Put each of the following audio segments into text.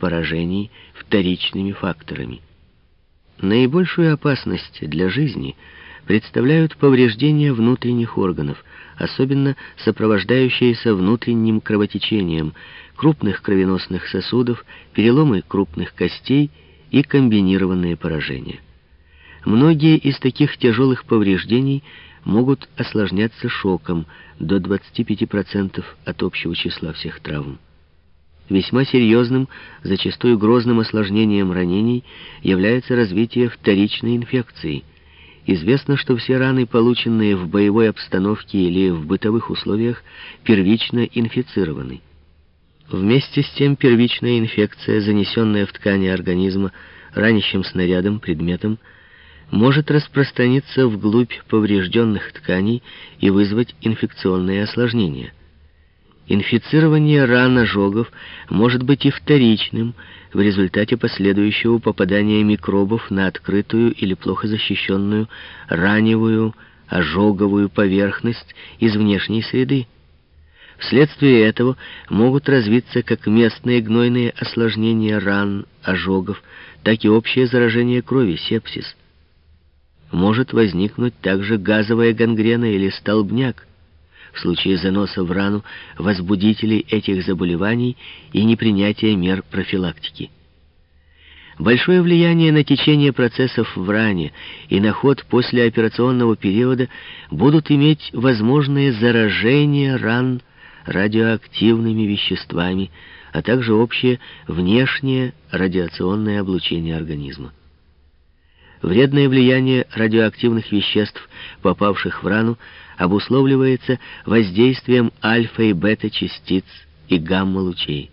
поражений вторичными факторами. Наибольшую опасность для жизни представляют повреждения внутренних органов, особенно сопровождающиеся внутренним кровотечением, крупных кровеносных сосудов, переломы крупных костей и комбинированные поражения. Многие из таких тяжелых повреждений могут осложняться шоком до 25% от общего числа всех травм. Весьма серьезным, зачастую грозным осложнением ранений является развитие вторичной инфекции. Известно, что все раны, полученные в боевой обстановке или в бытовых условиях, первично инфицированы. Вместе с тем первичная инфекция, занесенная в ткани организма ранящим снарядом, предметом, может распространиться вглубь поврежденных тканей и вызвать инфекционные осложнения. Инфицирование ран ожогов может быть и вторичным в результате последующего попадания микробов на открытую или плохо защищенную раневую ожоговую поверхность из внешней среды. Вследствие этого могут развиться как местные гнойные осложнения ран, ожогов, так и общее заражение крови, сепсис. Может возникнуть также газовая гангрена или столбняк, в случае заноса в рану возбудителей этих заболеваний и непринятия мер профилактики. Большое влияние на течение процессов в ране и на ход послеоперационного периода будут иметь возможные заражения ран радиоактивными веществами, а также общее внешнее радиационное облучение организма. Вредное влияние радиоактивных веществ, попавших в рану, обусловливается воздействием альфа и бета-частиц и гамма-лучей.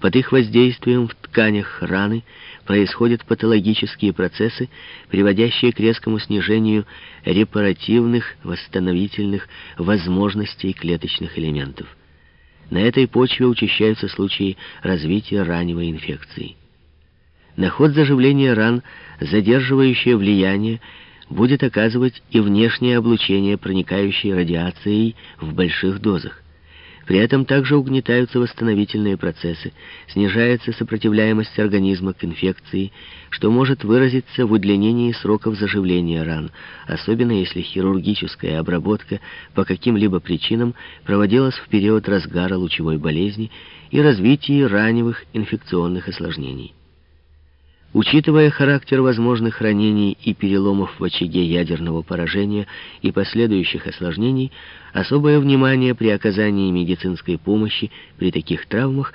Под их воздействием в тканях раны происходят патологические процессы, приводящие к резкому снижению репаративных, восстановительных возможностей клеточных элементов. На этой почве учащаются случаи развития раневой инфекции. На ход заживления ран задерживающее влияние будет оказывать и внешнее облучение, проникающее радиацией в больших дозах. При этом также угнетаются восстановительные процессы, снижается сопротивляемость организма к инфекции, что может выразиться в удлинении сроков заживления ран, особенно если хирургическая обработка по каким-либо причинам проводилась в период разгара лучевой болезни и развития раневых инфекционных осложнений. Учитывая характер возможных ранений и переломов в очаге ядерного поражения и последующих осложнений, особое внимание при оказании медицинской помощи при таких травмах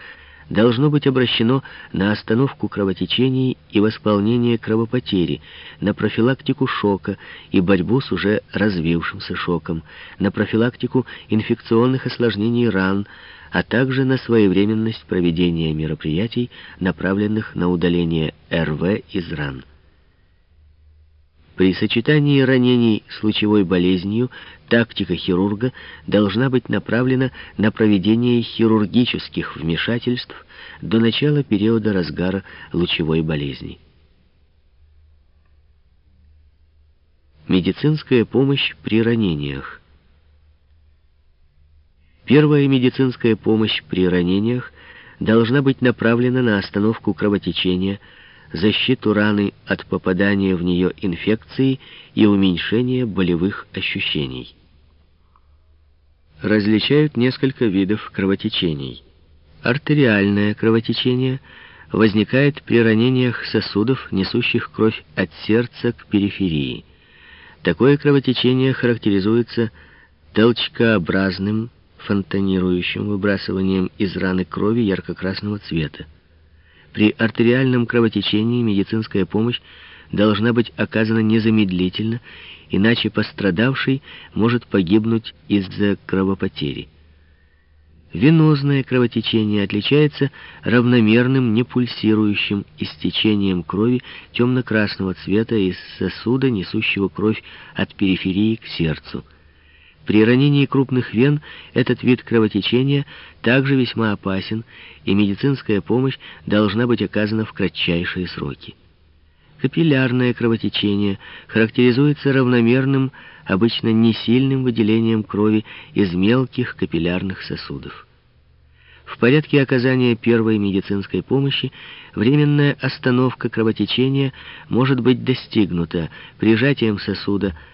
должно быть обращено на остановку кровотечений и восполнение кровопотери, на профилактику шока и борьбу с уже развившимся шоком, на профилактику инфекционных осложнений ран, а также на своевременность проведения мероприятий, направленных на удаление РВ из ран. При сочетании ранений с лучевой болезнью тактика хирурга должна быть направлена на проведение хирургических вмешательств до начала периода разгара лучевой болезни. Медицинская помощь при ранениях. Первая медицинская помощь при ранениях должна быть направлена на остановку кровотечения, защиту раны от попадания в нее инфекции и уменьшение болевых ощущений. Различают несколько видов кровотечений. Артериальное кровотечение возникает при ранениях сосудов, несущих кровь от сердца к периферии. Такое кровотечение характеризуется толчкообразным фонтанирующим выбрасыванием из раны крови ярко-красного цвета. При артериальном кровотечении медицинская помощь должна быть оказана незамедлительно, иначе пострадавший может погибнуть из-за кровопотери. Венозное кровотечение отличается равномерным непульсирующим истечением крови темно-красного цвета из сосуда, несущего кровь от периферии к сердцу. При ранении крупных вен этот вид кровотечения также весьма опасен, и медицинская помощь должна быть оказана в кратчайшие сроки. Капиллярное кровотечение характеризуется равномерным, обычно несильным выделением крови из мелких капиллярных сосудов. В порядке оказания первой медицинской помощи временная остановка кровотечения может быть достигнута прижатием сосуда